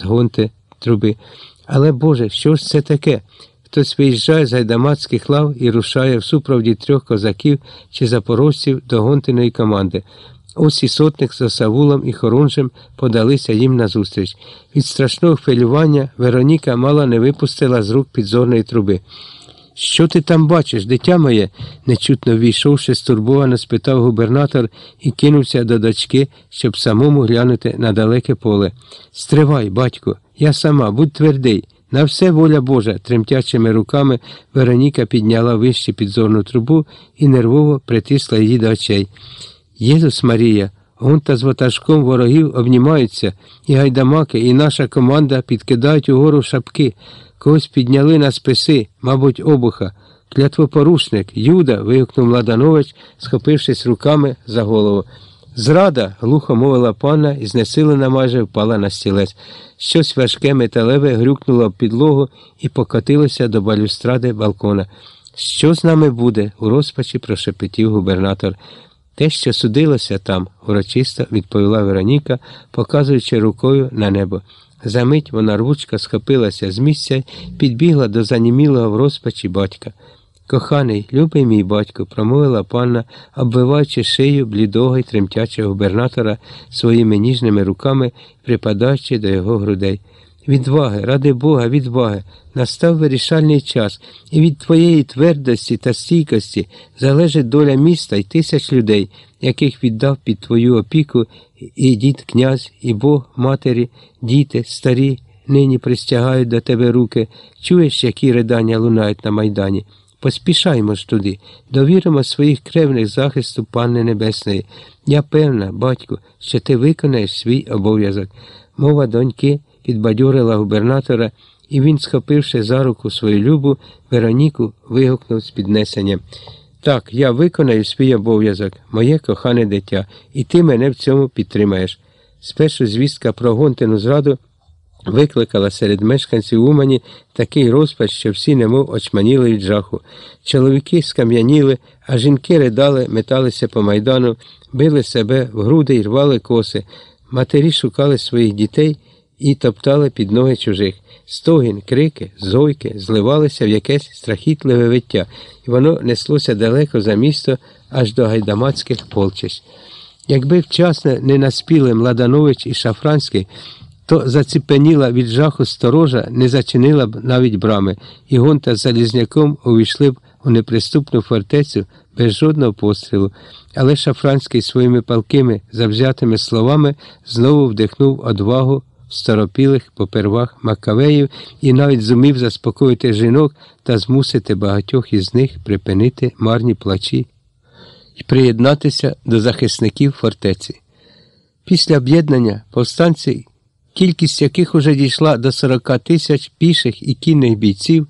з гонти труби. Але Боже, що ж це таке? Хтось виїжджає з гайдамацьких лав і рушає в супроводі трьох козаків чи запорожців до гонтиної команди. Ось і сотник з Савулом і Хорунжем подалися їм назустріч. Від страшного хвилювання Вероніка мало не випустила з рук підзорної труби. Що ти там бачиш, дитя моє? нечутно ввійшовши, стурбовано спитав губернатор і кинувся до дочки, щоб самому глянути на далеке поле. Стривай, батько, я сама, будь твердий. На все воля Божа, тремтячими руками Вероніка підняла вище підзорну трубу і нервово притисла її до очей. Єзус Марія, гунта з ватажком ворогів обнімаються, і гайдамаки, і наша команда підкидають угору шапки. Когось підняли на списи, мабуть, обуха. Клятвопорушник, Юда. вигукнув Младанович, схопившись руками за голову. Зрада, глухо мовила пана і знесилена майже впала на стілець. Щось важке металеве грюкнуло в підлогу і покотилося до балюстради балкона. Що з нами буде? у розпачі прошепотів губернатор. Те, що судилося там, урочисто відповіла Вероніка, показуючи рукою на небо. Замить вона рвучка схопилася з місця підбігла до занімілого в розпачі батька. Коханий, любий мій батько, промовила панна, оббиваючи шию блідого й тремтячого губернатора своїми ніжними руками, припадаючи до його грудей. Відваги, ради Бога, відваги, настав вирішальний час, і від твоєї твердості та стійкості залежить доля міста і тисяч людей, яких віддав під твою опіку і дід князь, і Бог, матері, діти, старі, нині пристягають до тебе руки. Чуєш, які ридання лунають на майдані? Поспішаймо ж туди, довіримо своїх кревних захисту Панни Небесної. Я певна, батько, що ти виконаєш свій обов'язок. Мова доньки підбадьорила губернатора, і він, схопивши за руку свою любу, Вероніку вигукнув з піднесенням. Так, я виконаю свій обов'язок, моє кохане дитя, і ти мене в цьому підтримаєш. Спершу звістка про гонтину зраду викликала серед мешканців Умані такий розпач, що всі немов очманіли від жаху. Чоловіки скам'яніли, а жінки ридали, металися по майдану, били себе в груди й рвали коси. Матері шукали своїх дітей і топтали під ноги чужих. Стогін, крики, зойки зливалися в якесь страхітливе виття, і воно неслося далеко за місто аж до гайдамацьких полчищ. Якби вчасно не наспіли Младанович і Шафранський, то заціпеніла від жаху сторожа, не зачинила б навіть брами, і гонта з Залізняком увійшли б у неприступну фортецю без жодного пострілу, але Шафранський своїми палкими завзятими словами знову вдихнув одвагу старопілих попервах Макавеїв і навіть зумів заспокоїти жінок та змусити багатьох із них припинити марні плачі і приєднатися до захисників фортеці. Після об'єднання повстанці, кількість яких уже дійшла до 40 тисяч піших і кінних бійців,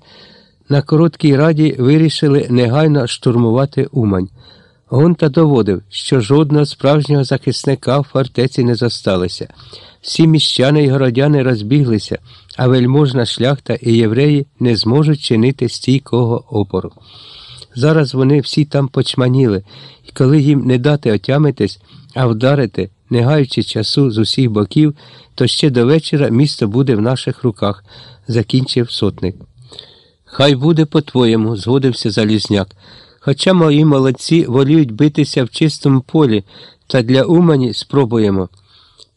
на короткій раді вирішили негайно штурмувати Умань. Гунта доводив, що жодного справжнього захисника в фортеці не зосталося. Всі міщани й городяни розбіглися, а вельможна шляхта і євреї не зможуть чинити стійкого опору. Зараз вони всі там почманіли, і коли їм не дати отямитись, а вдарити, не гаючи часу з усіх боків, то ще до вечора місто буде в наших руках, закінчив сотник. Хай буде по-твоєму, згодився Залізняк. Хоча мої молодці воліють битися в чистому полі, та для Умані спробуємо.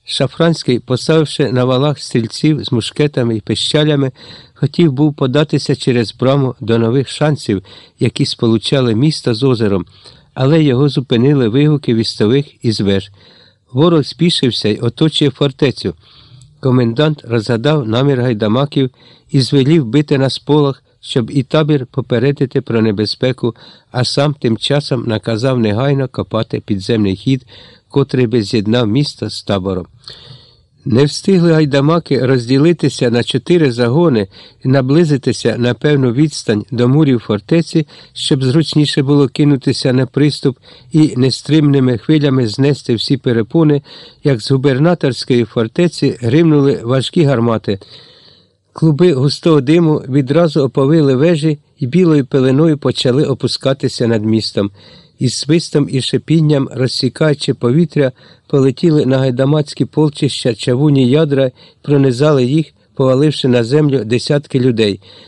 Шафранський, поставивши на валах стрільців з мушкетами і пищалями, хотів був податися через браму до нових шансів, які сполучали місто з озером, але його зупинили вигуки вістових із веж. Ворог спішився й оточує фортецю. Комендант розгадав намір гайдамаків і звелів бити на сполох, щоб і табір попередити про небезпеку, а сам тим часом наказав негайно копати підземний хід котрий би з'єднав місто з табором. Не встигли гайдамаки розділитися на чотири загони і наблизитися на певну відстань до мурів фортеці, щоб зручніше було кинутися на приступ і нестримними хвилями знести всі перепони, як з губернаторської фортеці гримнули важкі гармати. Клуби густого диму відразу оповили вежі і білою пеленою почали опускатися над містом. Із свистом і шипінням, розсікаючи повітря, полетіли на гайдамацькі полчища чавуні ядра пронизали їх, поваливши на землю десятки людей.